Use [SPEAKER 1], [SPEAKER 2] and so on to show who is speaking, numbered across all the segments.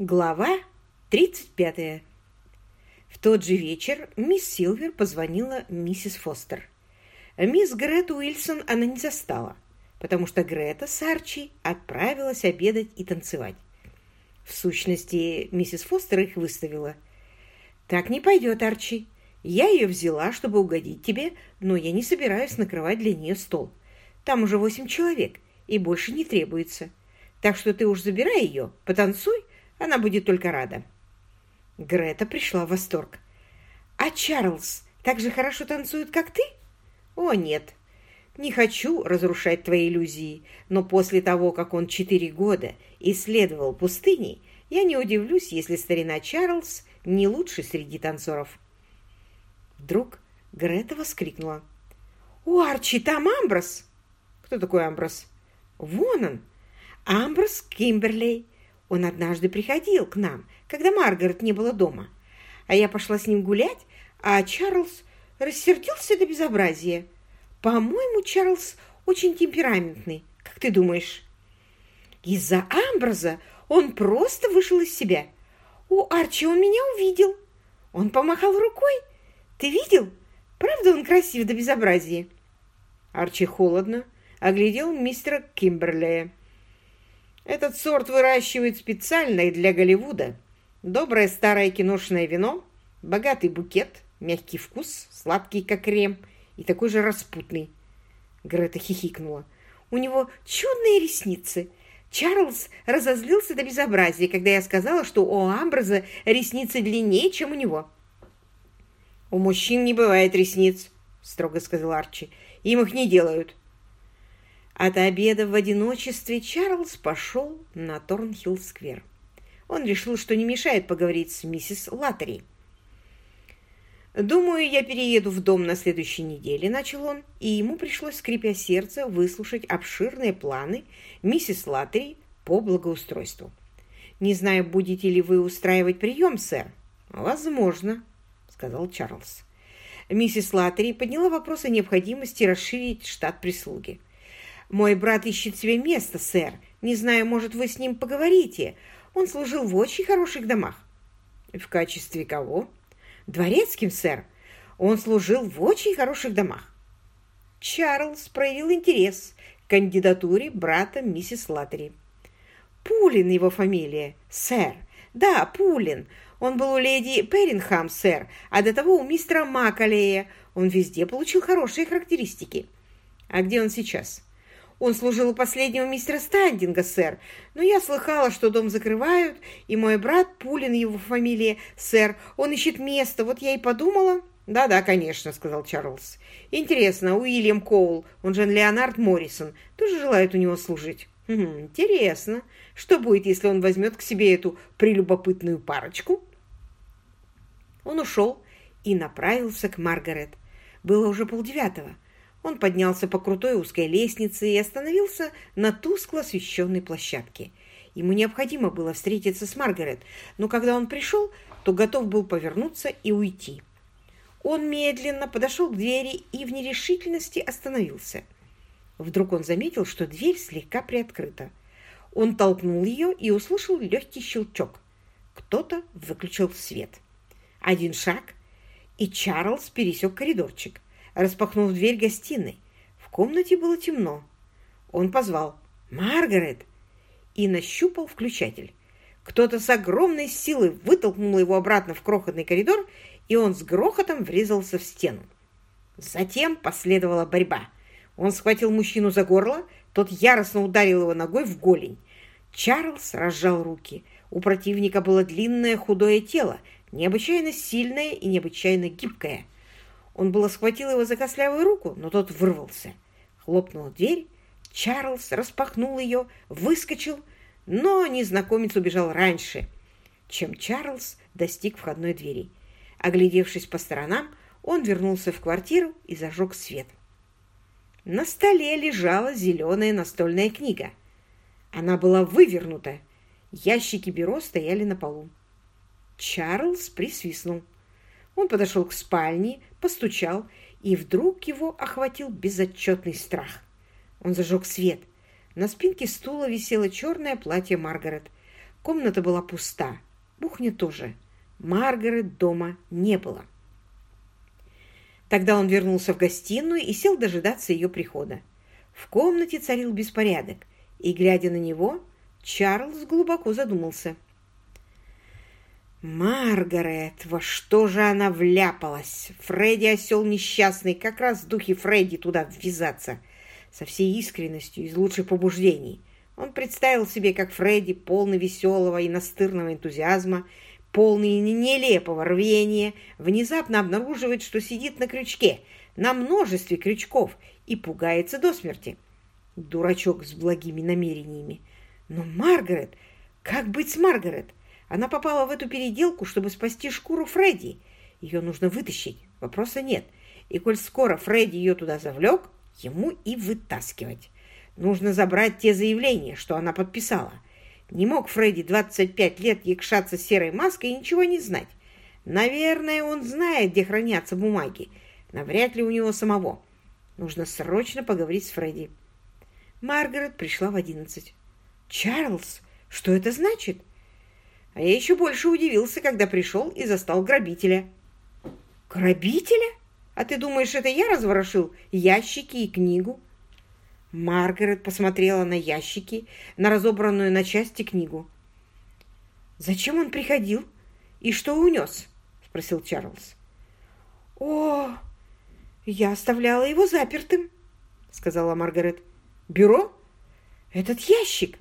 [SPEAKER 1] Глава 35. В тот же вечер мисс Силвер позвонила миссис Фостер. Мисс Грету Уилсон она не застала, потому что Грета с Арчи отправилась обедать и танцевать. В сущности, миссис Фостер их выставила. «Так не пойдет, Арчи. Я ее взяла, чтобы угодить тебе, но я не собираюсь накрывать для нее стол. Там уже восемь человек, и больше не требуется. Так что ты уж забирай ее, потанцуй, она будет только рада. Грета пришла в восторг. «А Чарльз так же хорошо танцует, как ты?» «О, нет. Не хочу разрушать твои иллюзии, но после того, как он четыре года исследовал пустыни, я не удивлюсь, если старина Чарльз не лучший среди танцоров». Вдруг Грета воскликнула. «О, Арчи, там Амброс!» «Кто такой Амброс?» «Вон он! Амброс Кимберлей!» Он однажды приходил к нам, когда Маргарет не было дома. А я пошла с ним гулять, а Чарльз рассердился до безобразия. По-моему, Чарльз очень темпераментный. Как ты думаешь? Из-за Амброза он просто вышел из себя. О, Арчи, он меня увидел. Он помахал рукой. Ты видел? Правда он красив до безобразия? Арчи холодно оглядел мистера Кимберлея. Этот сорт выращивают специально для Голливуда. Доброе старое киношное вино, богатый букет, мягкий вкус, сладкий как крем и такой же распутный. Грета хихикнула. У него чудные ресницы. Чарльз разозлился до безобразия, когда я сказала, что у Амброза ресницы длиннее, чем у него. «У мужчин не бывает ресниц», — строго сказал Арчи. «Им их не делают. От обеда в одиночестве Чарльз пошел на Торнхилл-сквер. Он решил, что не мешает поговорить с миссис Латтери. «Думаю, я перееду в дом на следующей неделе», — начал он, и ему пришлось, скрипя сердце, выслушать обширные планы миссис Латтери по благоустройству. «Не знаю, будете ли вы устраивать прием, сэр?» «Возможно», — сказал Чарльз. Миссис Латтери подняла вопрос о необходимости расширить штат прислуги. «Мой брат ищет себе место, сэр. Не знаю, может, вы с ним поговорите. Он служил в очень хороших домах». «В качестве кого?» «Дворецким, сэр. Он служил в очень хороших домах». Чарльз проявил интерес к кандидатуре брата миссис Латтери. «Пулин его фамилия, сэр. Да, Пулин. Он был у леди Перринхам, сэр, а до того у мистера Макалея. Он везде получил хорошие характеристики». «А где он сейчас?» Он служил у последнего мистера Стандинга, сэр. Но я слыхала, что дом закрывают, и мой брат, Пулин его фамилия, сэр, он ищет место. Вот я и подумала... «Да-да, конечно», — сказал Чарльз. «Интересно, Уильям Коул, он же Леонард Моррисон, тоже желает у него служить?» хм, «Интересно, что будет, если он возьмет к себе эту прелюбопытную парочку?» Он ушел и направился к Маргарет. Было уже полдевятого. Он поднялся по крутой узкой лестнице и остановился на тускло освещенной площадке. Ему необходимо было встретиться с Маргарет, но когда он пришел, то готов был повернуться и уйти. Он медленно подошел к двери и в нерешительности остановился. Вдруг он заметил, что дверь слегка приоткрыта. Он толкнул ее и услышал легкий щелчок. Кто-то выключил свет. Один шаг, и Чарльз пересек коридорчик распахнув дверь гостиной. В комнате было темно. Он позвал «Маргарет!» и нащупал включатель. Кто-то с огромной силой вытолкнул его обратно в крохотный коридор, и он с грохотом врезался в стену. Затем последовала борьба. Он схватил мужчину за горло, тот яростно ударил его ногой в голень. Чарльз разжал руки. У противника было длинное худое тело, необычайно сильное и необычайно гибкое – он было схватил его за костлявую руку, но тот вырвался. Хлопнула дверь, Чарльз распахнул ее, выскочил, но незнакомец убежал раньше, чем Чарльз достиг входной двери. Оглядевшись по сторонам, он вернулся в квартиру и зажег свет. На столе лежала зеленая настольная книга. Она была вывернута. Ящики бюро стояли на полу. Чарльз присвистнул. Он подошел к спальне, постучал, и вдруг его охватил безотчетный страх. Он зажег свет. На спинке стула висело черное платье Маргарет. Комната была пуста, кухня тоже. Маргарет дома не было. Тогда он вернулся в гостиную и сел дожидаться ее прихода. В комнате царил беспорядок, и, глядя на него, Чарльз глубоко задумался. «Маргарет, во что же она вляпалась? Фредди осел несчастный, как раз в духе Фредди туда ввязаться, со всей искренностью, из лучших побуждений. Он представил себе, как Фредди, полный веселого и настырного энтузиазма, полный нелепого рвения, внезапно обнаруживает, что сидит на крючке, на множестве крючков, и пугается до смерти. Дурачок с благими намерениями. Но Маргарет... Как быть с Маргарет? Она попала в эту переделку, чтобы спасти шкуру Фредди. Ее нужно вытащить, вопроса нет. И коль скоро Фредди ее туда завлек, ему и вытаскивать. Нужно забрать те заявления, что она подписала. Не мог Фредди 25 лет якшаться серой маской и ничего не знать. Наверное, он знает, где хранятся бумаги. Навряд ли у него самого. Нужно срочно поговорить с Фредди. Маргарет пришла в одиннадцать. «Чарльз, что это значит?» А я еще больше удивился, когда пришел и застал грабителя. «Грабителя? А ты думаешь, это я разворошил ящики и книгу?» Маргарет посмотрела на ящики, на разобранную на части книгу. «Зачем он приходил? И что унес?» — спросил Чарльз. «О, я оставляла его запертым», — сказала Маргарет. «Бюро? Этот ящик!»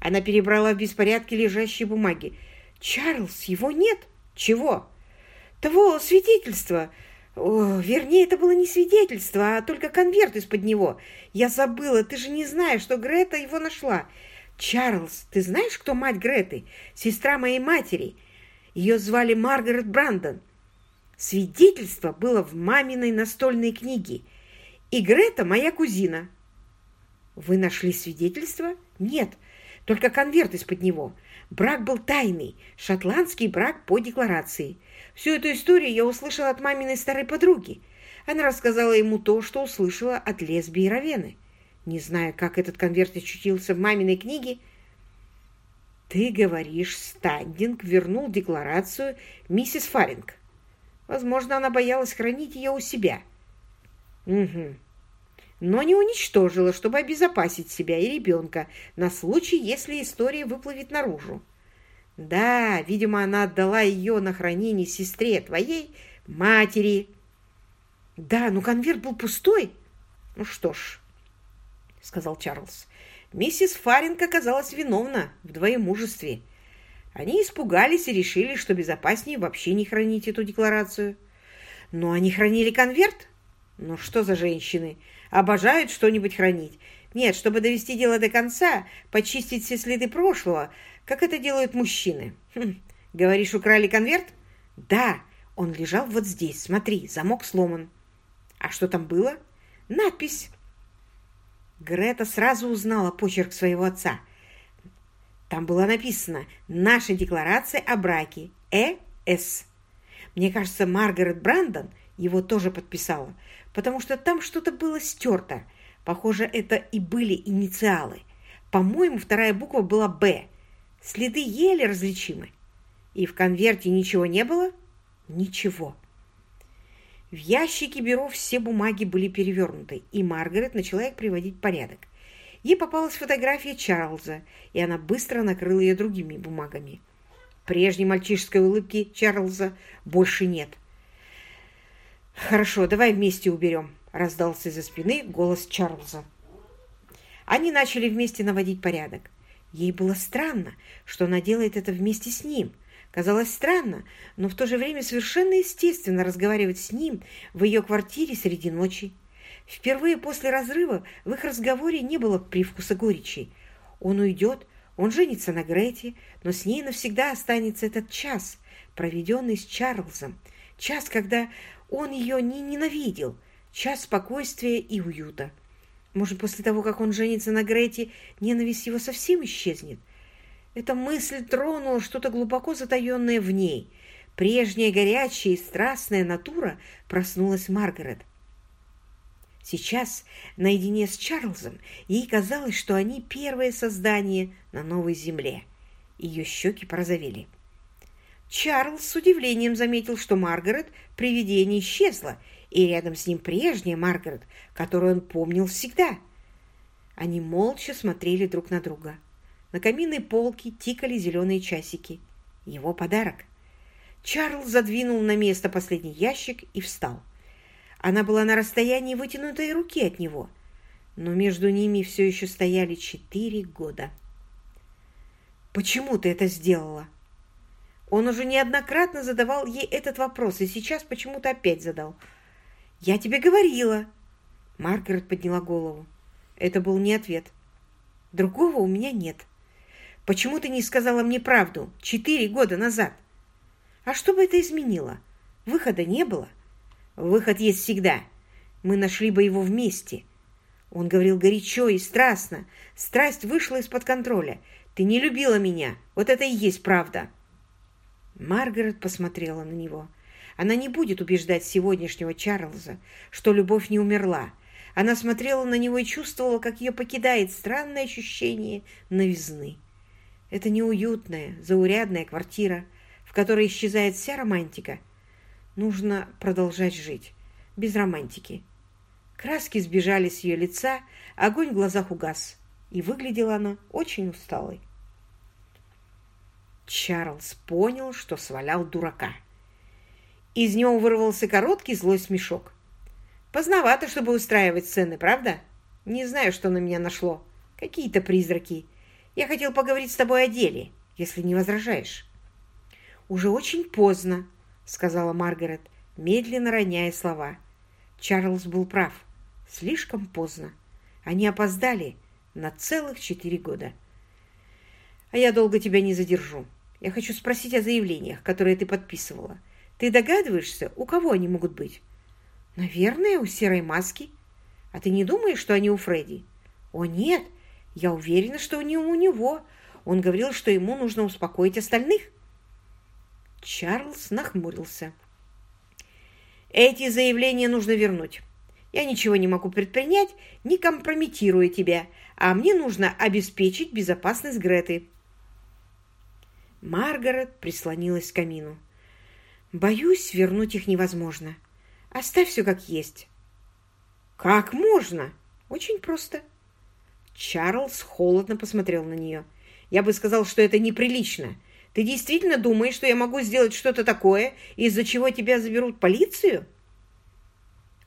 [SPEAKER 1] Она перебрала в беспорядке лежащие бумаги. «Чарльз, его нет!» «Чего?» «Того свидетельства!» О, вернее, это было не свидетельство, а только конверт из-под него. Я забыла, ты же не знаешь, что Грета его нашла. Чарльз, ты знаешь, кто мать Греты? Сестра моей матери. Ее звали Маргарет Брандон. Свидетельство было в маминой настольной книге. И Грета моя кузина. Вы нашли свидетельство? Нет, только конверт из-под него. Брак был тайный, шотландский брак по декларации. Всю эту историю я услышала от маминой старой подруги. Она рассказала ему то, что услышала от лесбии Равены. Не знаю, как этот конверт очутился в маминой книге. Ты говоришь, Стандинг вернул декларацию миссис Фаринг. Возможно, она боялась хранить ее у себя. Угу. Но не уничтожила, чтобы обезопасить себя и ребенка на случай, если история выплывет наружу. Да, видимо, она отдала ее на хранение сестре твоей матери. Да, но конверт был пустой. Ну что ж, сказал Чарльз, миссис Фаринг оказалась виновна в двоемужестве. Они испугались и решили, что безопаснее вообще не хранить эту декларацию. Но они хранили конверт? Ну что за женщины? Обожают что-нибудь хранить. Нет, чтобы довести дело до конца, почистить все следы прошлого, как это делают мужчины. Хм. Говоришь, украли конверт? Да, он лежал вот здесь. Смотри, замок сломан. А что там было? Надпись. Грета сразу узнала почерк своего отца. Там было написано «Наша декларация о браке. Э.С.». Мне кажется, Маргарет Брандон его тоже подписала, потому что там что-то было стерто. Похоже, это и были инициалы. По-моему, вторая буква была «Б». Следы еле различимы. И в конверте ничего не было? Ничего. В ящике бюро все бумаги были перевернуты, и Маргарет начала их приводить в порядок. Ей попалась фотография Чарльза, и она быстро накрыла ее другими бумагами. Прежней мальчишеской улыбки Чарльза больше нет. «Хорошо, давай вместе уберем», — раздался из-за спины голос Чарльза. Они начали вместе наводить порядок. Ей было странно, что она делает это вместе с ним. Казалось странно, но в то же время совершенно естественно разговаривать с ним в ее квартире среди ночи. Впервые после разрыва в их разговоре не было привкуса горечи. Он уйдет, он женится на Грете, но с ней навсегда останется этот час, проведенный с Чарльзом. Час, когда он ее не ненавидел, час спокойствия и уюта. Может, после того, как он женится на Грете, ненависть его совсем исчезнет? Эта мысль тронула что-то глубоко затаенное в ней. Прежняя горячая и страстная натура проснулась Маргарет. Сейчас, наедине с Чарльзом, ей казалось, что они первое создание на новой земле. Ее щеки порозовели. Чарльз с удивлением заметил, что Маргарет при исчезла, и рядом с ним прежняя Маргарет, которую он помнил всегда. Они молча смотрели друг на друга. На каминной полке тикали зеленые часики. Его подарок. Чарльз задвинул на место последний ящик и встал. Она была на расстоянии вытянутой руки от него, но между ними все еще стояли четыре года. «Почему ты это сделала?» Он уже неоднократно задавал ей этот вопрос, и сейчас почему-то опять задал. «Я тебе говорила!» Маргарет подняла голову. Это был не ответ. «Другого у меня нет. Почему ты не сказала мне правду четыре года назад?» «А что бы это изменило? Выхода не было?» «Выход есть всегда. Мы нашли бы его вместе». Он говорил горячо и страстно. Страсть вышла из-под контроля. «Ты не любила меня. Вот это и есть правда». Маргарет посмотрела на него. Она не будет убеждать сегодняшнего Чарльза, что любовь не умерла. Она смотрела на него и чувствовала, как ее покидает странное ощущение новизны. Это неуютная, заурядная квартира, в которой исчезает вся романтика. Нужно продолжать жить, без романтики. Краски сбежали с ее лица, огонь в глазах угас, и выглядела она очень усталой. Чарльз понял, что свалял дурака. Из него вырвался короткий злой смешок. «Поздновато, чтобы устраивать сцены, правда? Не знаю, что на меня нашло. Какие-то призраки. Я хотел поговорить с тобой о деле, если не возражаешь». «Уже очень поздно», — сказала Маргарет, медленно роняя слова. Чарльз был прав. Слишком поздно. Они опоздали на целых четыре года. «А я долго тебя не задержу. Я хочу спросить о заявлениях, которые ты подписывала. Ты догадываешься, у кого они могут быть? Наверное, у серой маски. А ты не думаешь, что они у Фредди? О, нет, я уверена, что они у него. Он говорил, что ему нужно успокоить остальных. Чарльз нахмурился. Эти заявления нужно вернуть. Я ничего не могу предпринять, не компрометируя тебя, а мне нужно обеспечить безопасность Греты. Маргарет прислонилась к камину. «Боюсь, вернуть их невозможно. Оставь все как есть». «Как можно?» «Очень просто». Чарльз холодно посмотрел на нее. «Я бы сказал, что это неприлично. Ты действительно думаешь, что я могу сделать что-то такое, из-за чего тебя заберут полицию?»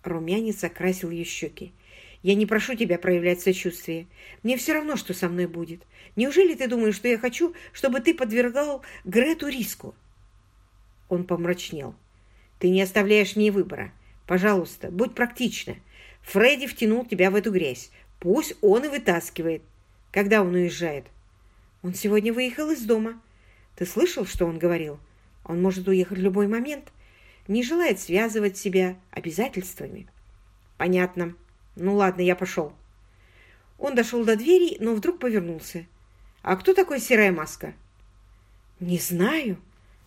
[SPEAKER 1] Румянец окрасил ее щеки. Я не прошу тебя проявлять сочувствие. Мне все равно, что со мной будет. Неужели ты думаешь, что я хочу, чтобы ты подвергал Грету риску?» Он помрачнел. «Ты не оставляешь мне выбора. Пожалуйста, будь практична. Фредди втянул тебя в эту грязь. Пусть он и вытаскивает. Когда он уезжает?» «Он сегодня выехал из дома. Ты слышал, что он говорил? Он может уехать в любой момент. Не желает связывать себя обязательствами». «Понятно. Ну ладно, я пошел. Он дошел до двери, но вдруг повернулся. А кто такой серая маска? Не знаю,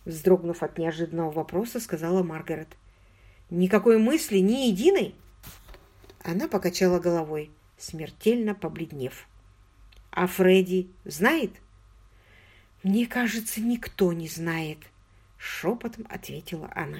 [SPEAKER 1] вздрогнув от неожиданного вопроса, сказала Маргарет. Никакой мысли, ни единой? Она покачала головой, смертельно побледнев. А Фредди знает? Мне кажется, никто не знает, шепотом ответила она.